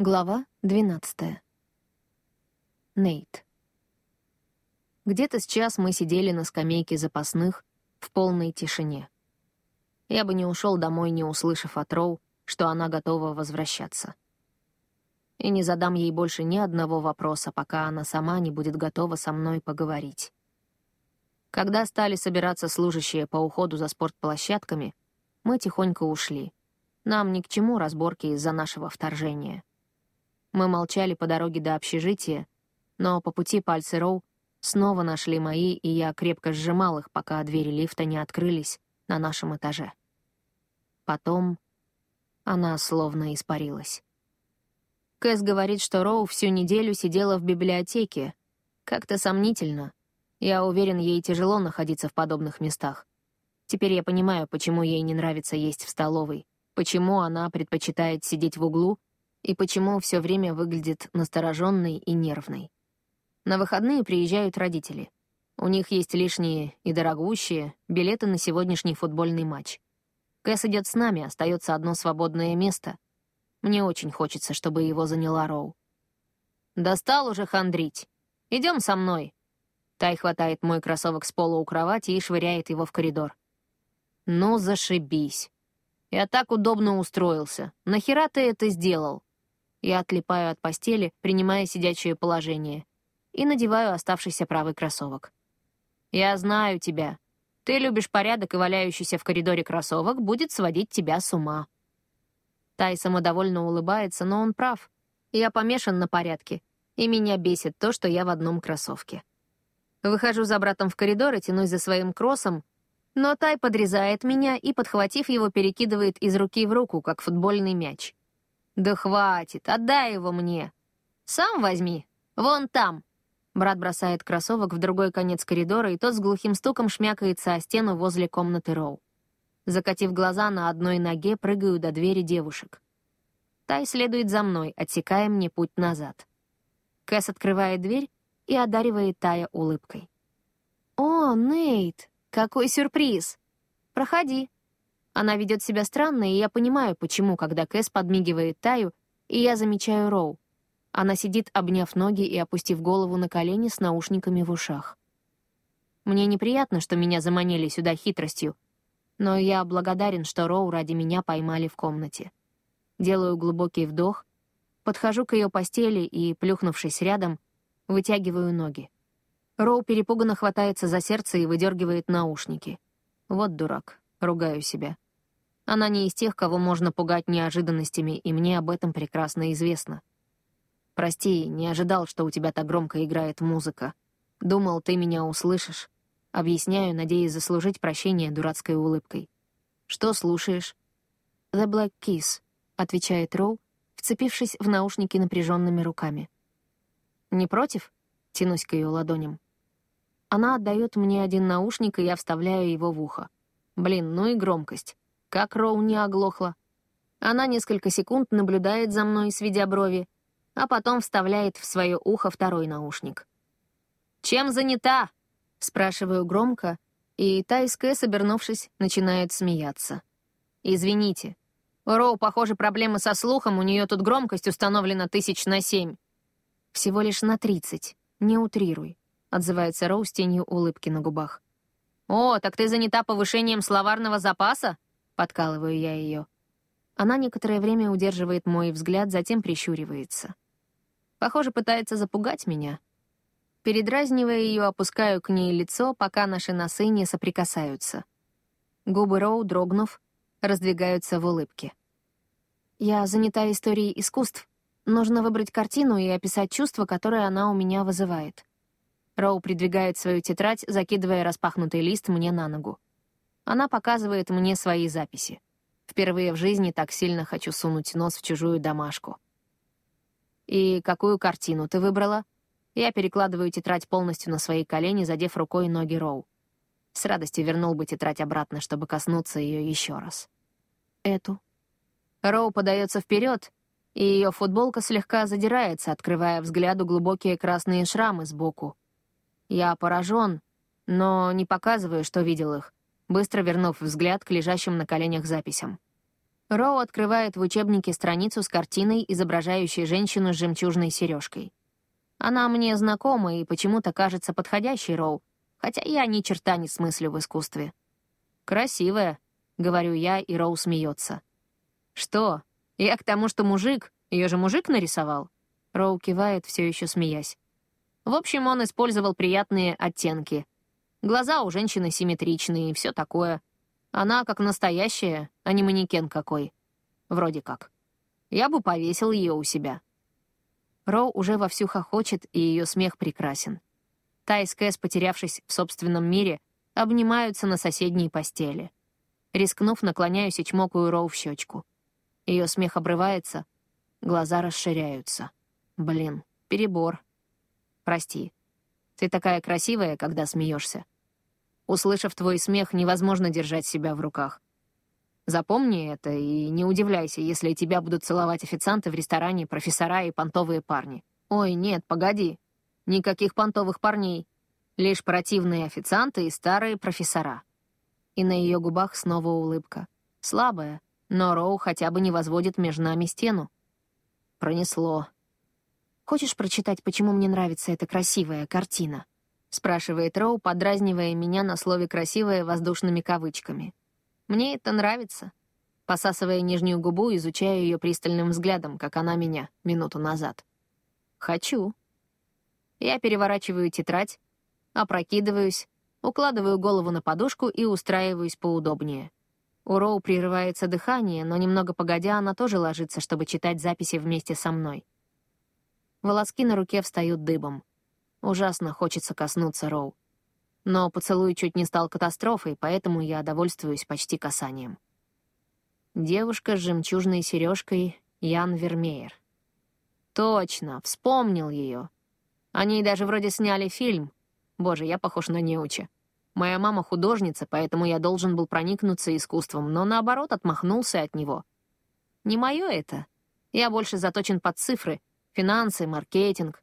Глава 12. Нейт. Где-то сейчас мы сидели на скамейке запасных в полной тишине. Я бы не ушел домой, не услышав от Роу, что она готова возвращаться. И не задам ей больше ни одного вопроса, пока она сама не будет готова со мной поговорить. Когда стали собираться служащие по уходу за спортплощадками, мы тихонько ушли. Нам ни к чему разборки из-за нашего вторжения. Мы молчали по дороге до общежития, но по пути пальцы Роу снова нашли мои, и я крепко сжимал их, пока двери лифта не открылись на нашем этаже. Потом она словно испарилась. Кэс говорит, что Роу всю неделю сидела в библиотеке. Как-то сомнительно. Я уверен, ей тяжело находиться в подобных местах. Теперь я понимаю, почему ей не нравится есть в столовой, почему она предпочитает сидеть в углу и почему все время выглядит настороженной и нервной. На выходные приезжают родители. У них есть лишние и дорогущие билеты на сегодняшний футбольный матч. Кэс идет с нами, остается одно свободное место. Мне очень хочется, чтобы его заняла Роу. «Достал уже хандрить. Идем со мной». Тай хватает мой кроссовок с пола у кровати и швыряет его в коридор. «Ну, зашибись. Я так удобно устроился. Нахера ты это сделал?» Я отлипаю от постели, принимая сидячее положение, и надеваю оставшийся правый кроссовок. «Я знаю тебя. Ты любишь порядок, и валяющийся в коридоре кроссовок будет сводить тебя с ума». Тай самодовольно улыбается, но он прав. Я помешан на порядке, и меня бесит то, что я в одном кроссовке. Выхожу за братом в коридор и тянусь за своим кроссом, но Тай подрезает меня и, подхватив его, перекидывает из руки в руку, как футбольный мяч. «Да хватит, отдай его мне!» «Сам возьми, вон там!» Брат бросает кроссовок в другой конец коридора, и тот с глухим стуком шмякается о стену возле комнаты Роу. Закатив глаза, на одной ноге прыгаю до двери девушек. Тай следует за мной, отсекая мне путь назад. Кэс открывает дверь и одаривает Тая улыбкой. «О, Нейт, какой сюрприз! Проходи!» Она ведет себя странно, и я понимаю, почему, когда Кэс подмигивает Таю, и я замечаю Роу. Она сидит, обняв ноги и опустив голову на колени с наушниками в ушах. Мне неприятно, что меня заманили сюда хитростью, но я благодарен, что Роу ради меня поймали в комнате. Делаю глубокий вдох, подхожу к ее постели и, плюхнувшись рядом, вытягиваю ноги. Роу перепуганно хватается за сердце и выдергивает наушники. Вот дурак, ругаю себя. Она не из тех, кого можно пугать неожиданностями, и мне об этом прекрасно известно. Прости, не ожидал, что у тебя так громко играет музыка. Думал, ты меня услышишь. Объясняю, надеясь заслужить прощение дурацкой улыбкой. Что слушаешь? «The Black Kiss», — отвечает Роу, вцепившись в наушники напряженными руками. «Не против?» — тянусь к ее ладоням. Она отдает мне один наушник, и я вставляю его в ухо. Блин, ну и громкость. Как Роу не оглохла. Она несколько секунд наблюдает за мной, сведя брови, а потом вставляет в свое ухо второй наушник. «Чем занята?» — спрашиваю громко, и Тайская, собернувшись, начинает смеяться. «Извините. У Роу, похоже, проблемы со слухом, у нее тут громкость установлена тысяч на семь». «Всего лишь на тридцать. Не утрируй», — отзывается Роу с тенью улыбки на губах. «О, так ты занята повышением словарного запаса?» Подкалываю я ее. Она некоторое время удерживает мой взгляд, затем прищуривается. Похоже, пытается запугать меня. Передразнивая ее, опускаю к ней лицо, пока наши носы не соприкасаются. Губы Роу, дрогнув, раздвигаются в улыбке. Я занята историей искусств. Нужно выбрать картину и описать чувство, которое она у меня вызывает. Роу придвигает свою тетрадь, закидывая распахнутый лист мне на ногу. Она показывает мне свои записи. Впервые в жизни так сильно хочу сунуть нос в чужую домашку. «И какую картину ты выбрала?» Я перекладываю тетрадь полностью на свои колени, задев рукой ноги Роу. С радостью вернул бы тетрадь обратно, чтобы коснуться ее еще раз. Эту. Роу подается вперед, и ее футболка слегка задирается, открывая взгляду глубокие красные шрамы сбоку. Я поражен, но не показываю, что видел их быстро вернув взгляд к лежащим на коленях записям. Роу открывает в учебнике страницу с картиной, изображающей женщину с жемчужной сережкой. Она мне знакома и почему-то кажется подходящей Роу, хотя я ни черта не смыслю в искусстве. «Красивая», — говорю я, и Роу смеется. «Что? Я к тому, что мужик. Ее же мужик нарисовал?» Роу кивает, все еще смеясь. В общем, он использовал приятные оттенки. Глаза у женщины симметричные и все такое. Она как настоящая, а не манекен какой. Вроде как. Я бы повесил ее у себя. Роу уже вовсю хохочет, и ее смех прекрасен. Та и Кэс, потерявшись в собственном мире, обнимаются на соседней постели. Рискнув, наклоняюсь и чмокаю Роу в щечку. Ее смех обрывается, глаза расширяются. Блин, перебор. Прости. Ты такая красивая, когда смеешься. Услышав твой смех, невозможно держать себя в руках. Запомни это и не удивляйся, если тебя будут целовать официанты в ресторане, профессора и понтовые парни. Ой, нет, погоди. Никаких понтовых парней. Лишь противные официанты и старые профессора. И на ее губах снова улыбка. Слабая, но Роу хотя бы не возводит между нами стену. Пронесло. «Хочешь прочитать, почему мне нравится эта красивая картина?» — спрашивает Роу, подразнивая меня на слове «красивая» воздушными кавычками. «Мне это нравится». Посасывая нижнюю губу, изучаю ее пристальным взглядом, как она меня минуту назад. «Хочу». Я переворачиваю тетрадь, опрокидываюсь, укладываю голову на подушку и устраиваюсь поудобнее. У Роу прерывается дыхание, но немного погодя она тоже ложится, чтобы читать записи вместе со мной. Волоски на руке встают дыбом. Ужасно хочется коснуться Роу. Но поцелуй чуть не стал катастрофой, поэтому я довольствуюсь почти касанием. Девушка с жемчужной сережкой Ян Вермеер. Точно, вспомнил ее. Они даже вроде сняли фильм. Боже, я похож на неуча. Моя мама художница, поэтому я должен был проникнуться искусством, но наоборот отмахнулся от него. Не мое это. Я больше заточен под цифры, финансы, маркетинг.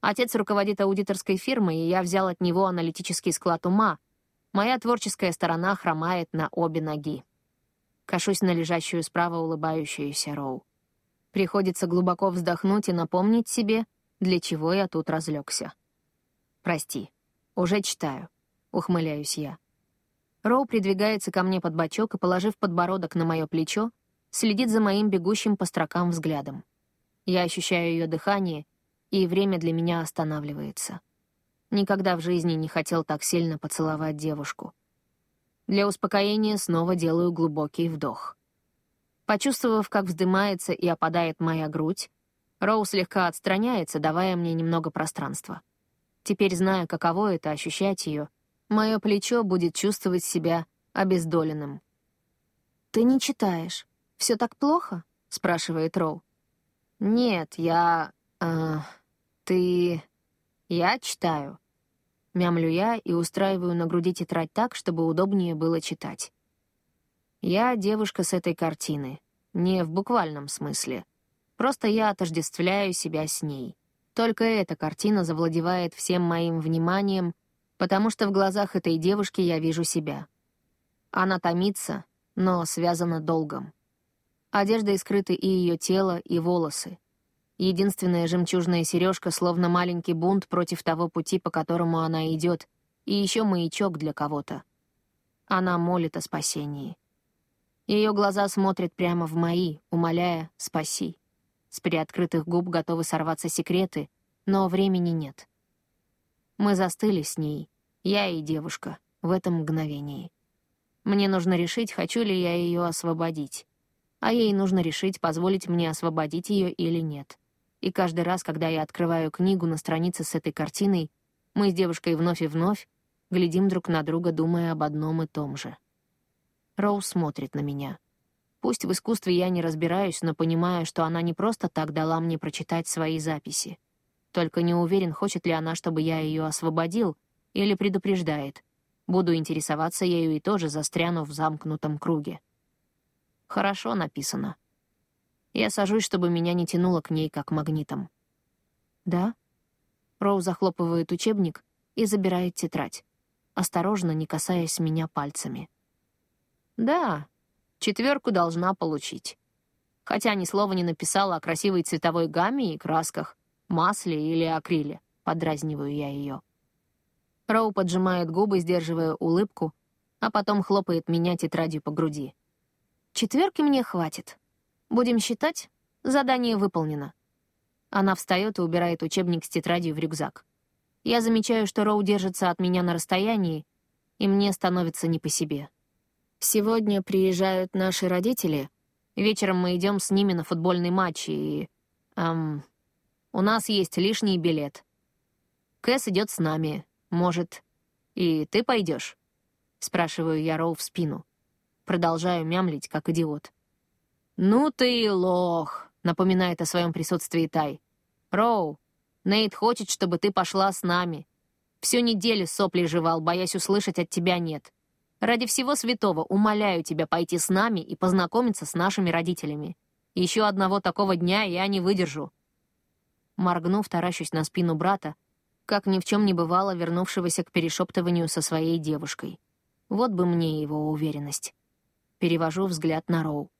Отец руководит аудиторской фирмой, и я взял от него аналитический склад ума. Моя творческая сторона хромает на обе ноги. Кашусь на лежащую справа улыбающуюся Роу. Приходится глубоко вздохнуть и напомнить себе, для чего я тут разлегся. «Прости, уже читаю», — ухмыляюсь я. Роу придвигается ко мне под бочок и, положив подбородок на мое плечо, следит за моим бегущим по строкам взглядом. Я ощущаю ее дыхание, и время для меня останавливается. Никогда в жизни не хотел так сильно поцеловать девушку. Для успокоения снова делаю глубокий вдох. Почувствовав, как вздымается и опадает моя грудь, Роу слегка отстраняется, давая мне немного пространства. Теперь знаю, каково это — ощущать ее. Мое плечо будет чувствовать себя обездоленным. «Ты не читаешь. Все так плохо?» — спрашивает Роу. «Нет, я... Э, ты... Я читаю». Мямлю я и устраиваю на груди тетрадь так, чтобы удобнее было читать. Я девушка с этой картины. Не в буквальном смысле. Просто я отождествляю себя с ней. Только эта картина завладевает всем моим вниманием, потому что в глазах этой девушки я вижу себя. Она томится, но связана долгом. Одеждой скрыты и ее тело, и волосы. Единственная жемчужная сережка словно маленький бунт против того пути, по которому она идет, и еще маячок для кого-то. Она молит о спасении. Ее глаза смотрят прямо в мои, умоляя «спаси». С приоткрытых губ готовы сорваться секреты, но времени нет. Мы застыли с ней, я и девушка, в этом мгновении. Мне нужно решить, хочу ли я ее освободить а ей нужно решить, позволить мне освободить ее или нет. И каждый раз, когда я открываю книгу на странице с этой картиной, мы с девушкой вновь и вновь глядим друг на друга, думая об одном и том же. Роуз смотрит на меня. Пусть в искусстве я не разбираюсь, но понимаю, что она не просто так дала мне прочитать свои записи. Только не уверен, хочет ли она, чтобы я ее освободил, или предупреждает. Буду интересоваться ею и тоже застряну в замкнутом круге. Хорошо написано. Я сажусь, чтобы меня не тянуло к ней, как магнитом. «Да?» Роу захлопывает учебник и забирает тетрадь, осторожно, не касаясь меня пальцами. «Да, Четверку должна получить. Хотя ни слова не написала о красивой цветовой гамме и красках, масле или акриле. Подразниваю я ее. Роу поджимает губы, сдерживая улыбку, а потом хлопает меня тетрадью по груди. Четверки мне хватит. Будем считать, задание выполнено. Она встает и убирает учебник с тетрадью в рюкзак. Я замечаю, что Роу держится от меня на расстоянии, и мне становится не по себе. Сегодня приезжают наши родители. Вечером мы идем с ними на футбольный матч, и... Эм, у нас есть лишний билет. Кэс идет с нами. Может, и ты пойдешь? Спрашиваю я Роу в спину. Продолжаю мямлить, как идиот. «Ну ты лох», — напоминает о своем присутствии Тай. «Роу, Нейт хочет, чтобы ты пошла с нами. Всю неделю сопли жевал, боясь услышать от тебя «нет». Ради всего святого умоляю тебя пойти с нами и познакомиться с нашими родителями. Еще одного такого дня я не выдержу». Моргнув, таращусь на спину брата, как ни в чем не бывало вернувшегося к перешептыванию со своей девушкой. Вот бы мне его уверенность. Перевожу взгляд на Роу.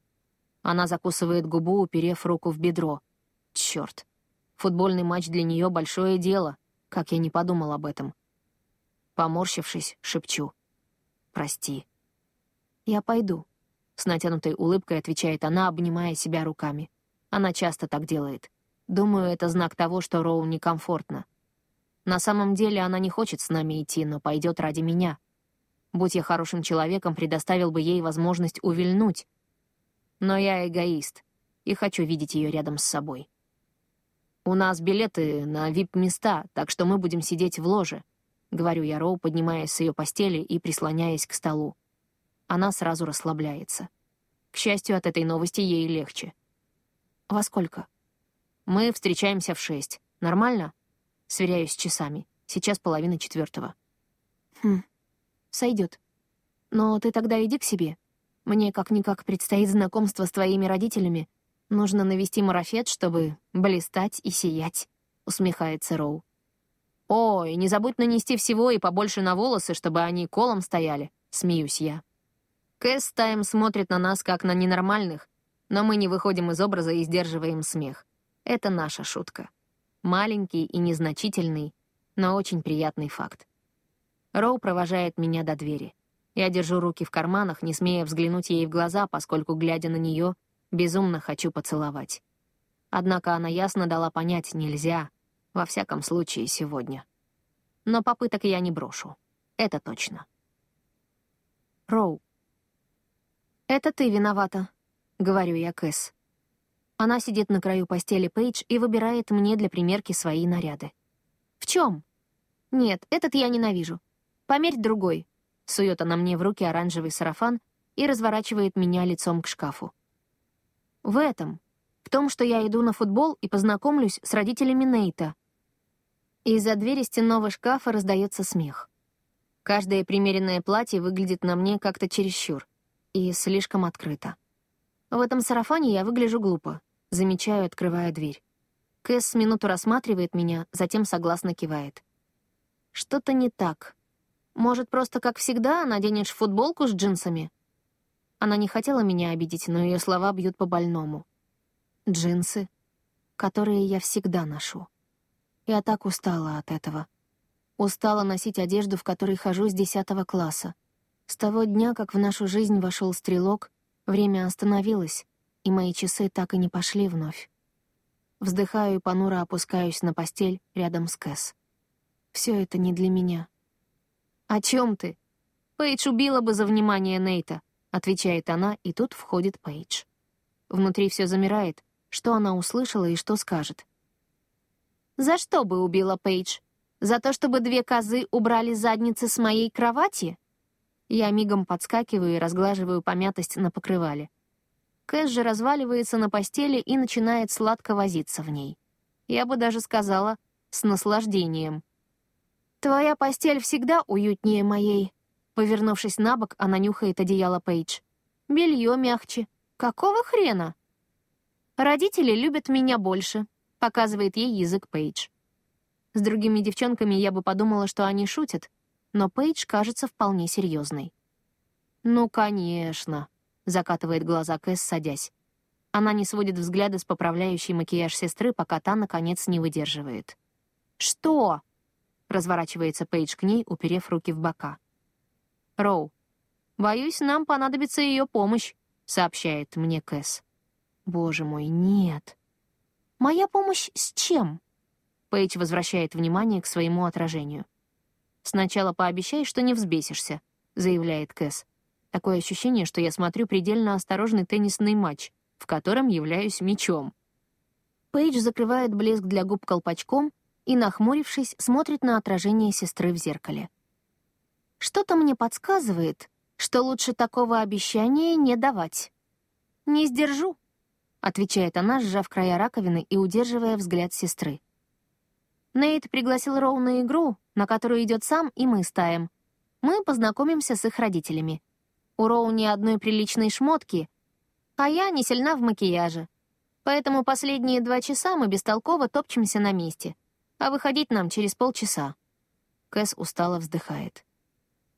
Она закусывает губу, уперев руку в бедро. Черт. Футбольный матч для нее большое дело, как я не подумал об этом. Поморщившись, шепчу. «Прости». «Я пойду», — с натянутой улыбкой отвечает она, обнимая себя руками. Она часто так делает. Думаю, это знак того, что Роу некомфортно. На самом деле она не хочет с нами идти, но пойдет ради меня. Будь я хорошим человеком, предоставил бы ей возможность увильнуть. Но я эгоист и хочу видеть ее рядом с собой. «У нас билеты на вип-места, так что мы будем сидеть в ложе», — говорю я Роу, поднимаясь с ее постели и прислоняясь к столу. Она сразу расслабляется. К счастью, от этой новости ей легче. «Во сколько?» «Мы встречаемся в шесть. Нормально?» Сверяюсь с часами. Сейчас половина четвертого. «Хм, сойдет. Но ты тогда иди к себе. Мне как-никак предстоит знакомство с твоими родителями, Нужно навести марафет, чтобы блистать и сиять», — усмехается Роу. «Ой, не забудь нанести всего и побольше на волосы, чтобы они колом стояли», — смеюсь я. Кэс Тайм смотрит на нас как на ненормальных, но мы не выходим из образа и сдерживаем смех. Это наша шутка. Маленький и незначительный, но очень приятный факт. Роу провожает меня до двери. Я держу руки в карманах, не смея взглянуть ей в глаза, поскольку, глядя на нее, Безумно хочу поцеловать. Однако она ясно дала понять «нельзя», во всяком случае сегодня. Но попыток я не брошу. Это точно. Роу. «Это ты виновата», — говорю я Кэс. Она сидит на краю постели Пейдж и выбирает мне для примерки свои наряды. «В чем?» «Нет, этот я ненавижу. Померь другой», — сует она мне в руки оранжевый сарафан и разворачивает меня лицом к шкафу. В этом. В том, что я иду на футбол и познакомлюсь с родителями Нейта. Из-за двери стенного шкафа раздается смех. Каждое примеренное платье выглядит на мне как-то чересчур и слишком открыто. В этом сарафане я выгляжу глупо, замечаю, открывая дверь. Кэс минуту рассматривает меня, затем согласно кивает. Что-то не так. Может, просто как всегда наденешь футболку с джинсами? Она не хотела меня обидеть, но ее слова бьют по больному. Джинсы, которые я всегда ношу. Я так устала от этого. Устала носить одежду, в которой хожу с десятого класса. С того дня, как в нашу жизнь вошел стрелок, время остановилось, и мои часы так и не пошли вновь. Вздыхаю и понуро опускаюсь на постель рядом с Кэс. Все это не для меня. «О чем ты? Пейдж убила бы за внимание Нейта. — отвечает она, и тут входит Пейдж. Внутри все замирает, что она услышала и что скажет. «За что бы убила Пейдж? За то, чтобы две козы убрали задницы с моей кровати?» Я мигом подскакиваю и разглаживаю помятость на покрывале. Кэс же разваливается на постели и начинает сладко возиться в ней. Я бы даже сказала, с наслаждением. «Твоя постель всегда уютнее моей», Повернувшись на бок, она нюхает одеяло Пейдж. «Белье мягче. Какого хрена?» «Родители любят меня больше», — показывает ей язык Пейдж. С другими девчонками я бы подумала, что они шутят, но Пейдж кажется вполне серьезной. «Ну, конечно», — закатывает глаза Кэс, садясь. Она не сводит взгляда с поправляющей макияж сестры, пока та, наконец, не выдерживает. «Что?» — разворачивается Пейдж к ней, уперев руки в бока. «Роу, боюсь, нам понадобится ее помощь», — сообщает мне Кэс. «Боже мой, нет». «Моя помощь с чем?» Пейдж возвращает внимание к своему отражению. «Сначала пообещай, что не взбесишься», — заявляет Кэс. Такое ощущение, что я смотрю предельно осторожный теннисный матч, в котором являюсь мячом. Пейдж закрывает блеск для губ колпачком и, нахмурившись, смотрит на отражение сестры в зеркале. Что-то мне подсказывает, что лучше такого обещания не давать. «Не сдержу», — отвечает она, сжав края раковины и удерживая взгляд сестры. Нейт пригласил Роу на игру, на которую идет сам, и мы с Таем. Мы познакомимся с их родителями. У Роу ни одной приличной шмотки, а я не сильна в макияже. Поэтому последние два часа мы бестолково топчемся на месте, а выходить нам через полчаса. Кэс устало вздыхает.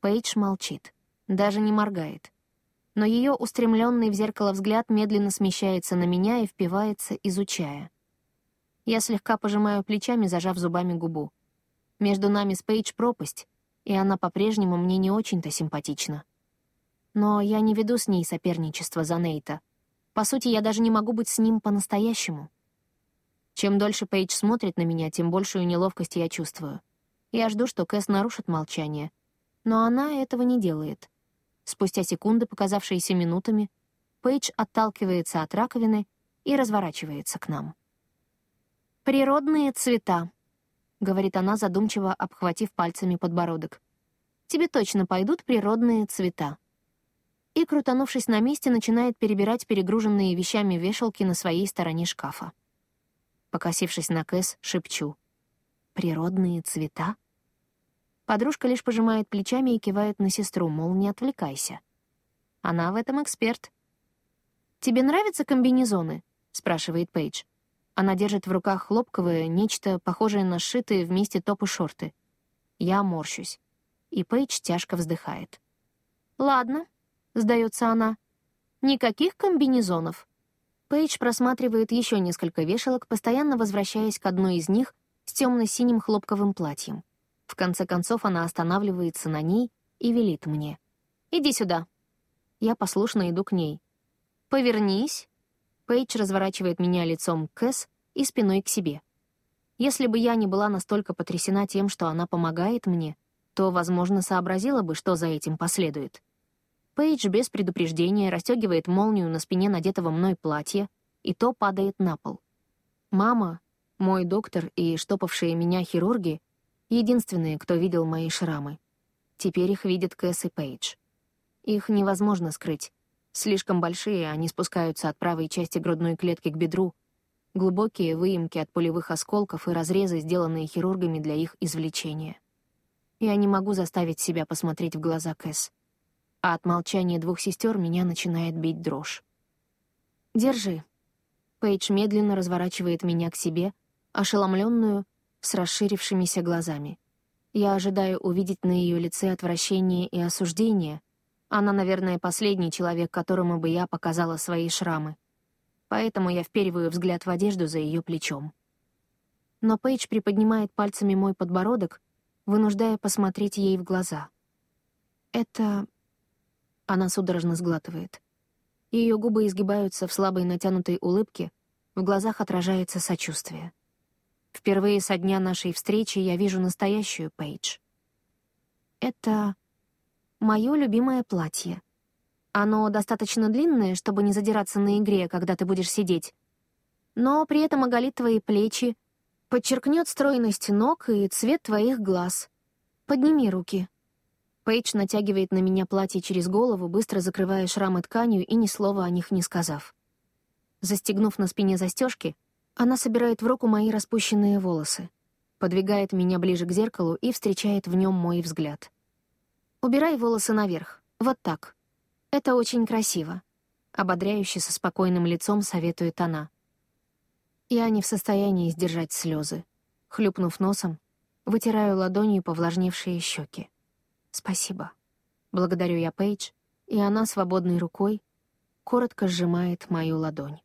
Пейдж молчит, даже не моргает. Но ее устремленный в зеркало взгляд медленно смещается на меня и впивается, изучая. Я слегка пожимаю плечами, зажав зубами губу. Между нами с Пейдж пропасть, и она по-прежнему мне не очень-то симпатична. Но я не веду с ней соперничество за Нейта. По сути, я даже не могу быть с ним по-настоящему. Чем дольше Пейдж смотрит на меня, тем большую неловкость я чувствую. Я жду, что Кэс нарушит молчание. Но она этого не делает. Спустя секунды, показавшиеся минутами, Пейдж отталкивается от раковины и разворачивается к нам. «Природные цвета», — говорит она, задумчиво обхватив пальцами подбородок. «Тебе точно пойдут природные цвета» и, крутанувшись на месте, начинает перебирать перегруженные вещами вешалки на своей стороне шкафа. Покосившись на Кэс, шепчу. «Природные цвета?» Подружка лишь пожимает плечами и кивает на сестру, мол, не отвлекайся. Она в этом эксперт. «Тебе нравятся комбинезоны?» — спрашивает Пейдж. Она держит в руках хлопковое, нечто похожее на сшитые вместе топы-шорты. Я морщусь. И Пейдж тяжко вздыхает. «Ладно, — сдается она. «Никаких комбинезонов». Пейдж просматривает еще несколько вешалок, постоянно возвращаясь к одной из них с темно-синим хлопковым платьем. В конце концов она останавливается на ней и велит мне. «Иди сюда». Я послушно иду к ней. «Повернись». Пейдж разворачивает меня лицом к Кэс и спиной к себе. Если бы я не была настолько потрясена тем, что она помогает мне, то, возможно, сообразила бы, что за этим последует. Пейдж без предупреждения расстегивает молнию на спине надетого мной платья, и то падает на пол. Мама, мой доктор и штопавшие меня хирурги — единственные, кто видел мои шрамы. Теперь их видят Кэс и Пейдж. Их невозможно скрыть. Слишком большие, они спускаются от правой части грудной клетки к бедру, глубокие выемки от пулевых осколков и разрезы, сделанные хирургами для их извлечения. Я не могу заставить себя посмотреть в глаза Кэс а от молчания двух сестер меня начинает бить дрожь. «Держи». Пейдж медленно разворачивает меня к себе, ошеломленную, с расширившимися глазами. Я ожидаю увидеть на ее лице отвращение и осуждение. Она, наверное, последний человек, которому бы я показала свои шрамы. Поэтому я впериваю взгляд в одежду за ее плечом. Но Пейдж приподнимает пальцами мой подбородок, вынуждая посмотреть ей в глаза. Это она судорожно сглатывает. Ее губы изгибаются в слабой натянутой улыбке, в глазах отражается сочувствие. Впервые со дня нашей встречи я вижу настоящую Пейдж. Это мое любимое платье. Оно достаточно длинное, чтобы не задираться на игре, когда ты будешь сидеть, но при этом оголит твои плечи, подчеркнет стройность ног и цвет твоих глаз. Подними руки. Пейдж натягивает на меня платье через голову, быстро закрывая шрамы тканью и ни слова о них не сказав. Застегнув на спине застежки, она собирает в руку мои распущенные волосы, подвигает меня ближе к зеркалу и встречает в нем мой взгляд. «Убирай волосы наверх, вот так. Это очень красиво», — ободряюще со спокойным лицом советует она. Я не в состоянии сдержать слезы. Хлюпнув носом, вытираю ладонью повлажневшие щеки. «Спасибо». Благодарю я Пейдж, и она свободной рукой коротко сжимает мою ладонь.